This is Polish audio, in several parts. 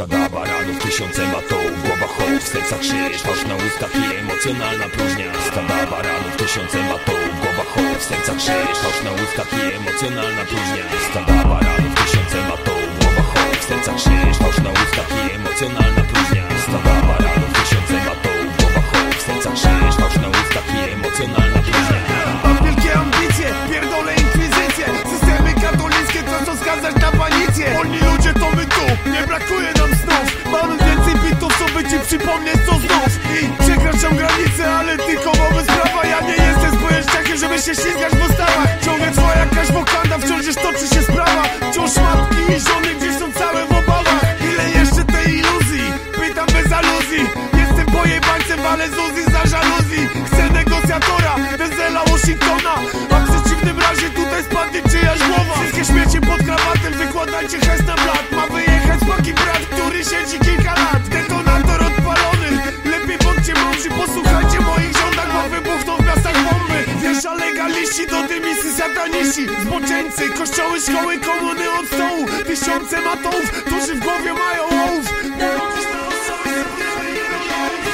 Stada baranów, tysiące matołów, głowa hołd, w sercach krzyż, fałsz na ustach i emocjonalna próżnia. Stada baranów, tysiące matołów, głowa hołd, w sercach krzyż, fałsz na ustach i emocjonalna próżnia. Stada baranów, tysiące matołów, głowa hołd, w sercach krzyż, fałsz na ustach i emocjonalna próżnia. Stada baranów, tysiące matołów, głowa hołd, w sercach krzyż, fałsz na ustach i emocjonalna próżnia. Mam wielkie ambicje, pierdolę inkwizycję. Systemy katolickie, to co skazać na panicję Wolni ludzie to my tu, nie brakuje przypomnieć co znów. I przekraczam granice, ale tylko wobec prawa. Ja nie jestem spojeżdżakiem, żeby się ślizgać w ustawach Ciągle twoja jakaś wokanda, wciąż gdzieś toczy się sprawa. Wciąż matki i żony gdzieś są całe w obawach. Ile jeszcze tej iluzji? Pytam bez aluzji. Jestem pojebańcem, ale z Uzi za żaluzji. Chcę negocjatora, Denzela Washingtona. A w przeciwnym razie tutaj spadnie czyjaś głowa. Wszystkie śmiecie pod krawatem, wykładajcie hest na sataniści Zboczeńcy, kościoły, szkoły, komuny od stołu. Tysiące matołów, którzy w głowie mają ołów.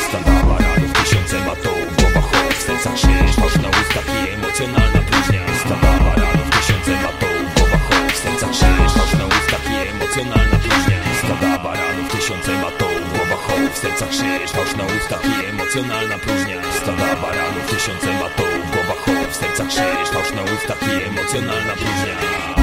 Stada baranów, tysiące matołów, głowa hołd, w sercach krzyż, fałsz na ustach i emocjonalna próżnia Stada baranów, tysiące matołów, głowa hołd, w sercach krzyż, fałsz na ustach i emocjonalna próżnia Stada baranów, tysiące matołów, głowa hołd, w sercach krzyż, fałsz na ustach i emocjonalna próżnia Stada baranów, tysiące matołów, w sercach krzyż, fałsz na ustach i emocjonalna próżnia